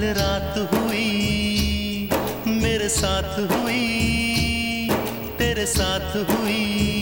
कल रात हुई मेरे साथ हुई तेरे साथ हुई।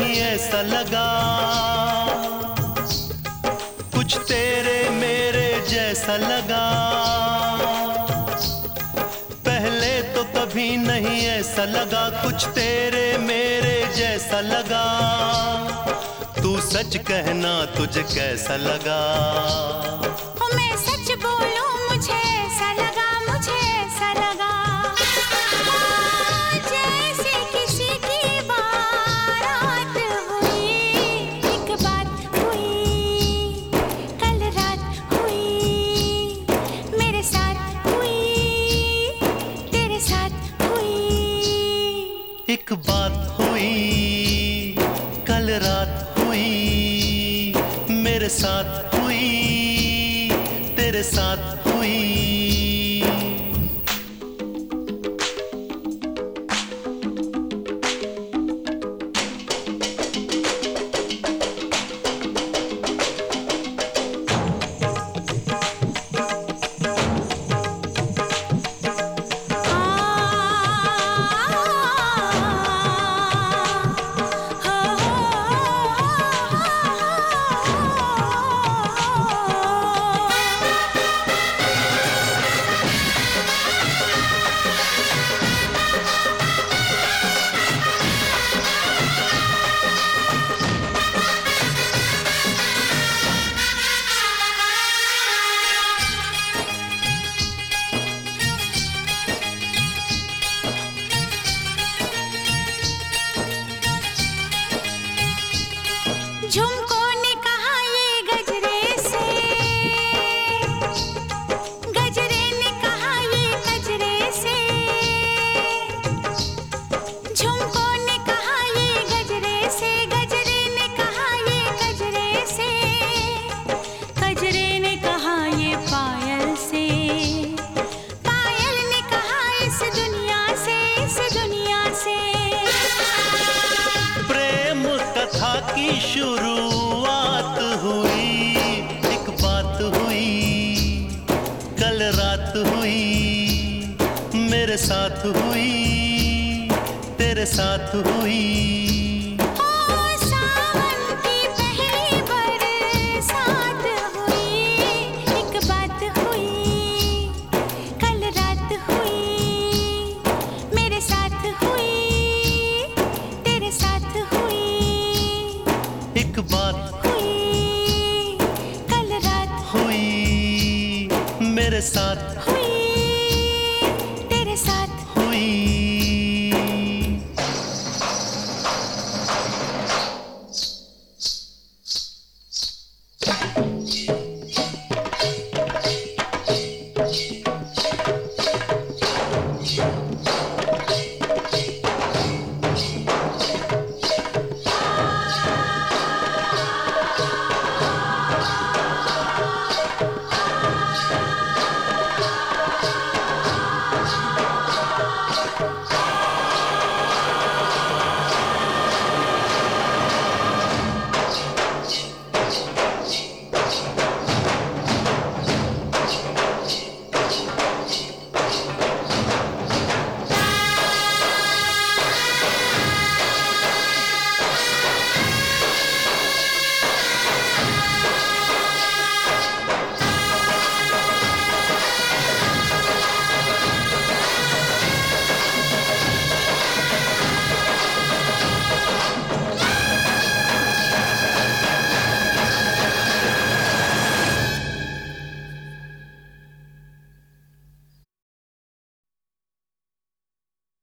ऐसा लगा। कुछ तेरे मेरे जैसा लगा। पहले तो कभी नहीं ऐसा लगा। कुछ तेरे मेरे जैसा लगा। तू सच कहना तुझे कैसा लगा। रात हुई मेरे साथ हुई तेरे साथ हुई। कथा की शुरुआत हुई, एक बात हुई, कल रात हुई, मेरे साथ हुई, तेरे साथ हुई।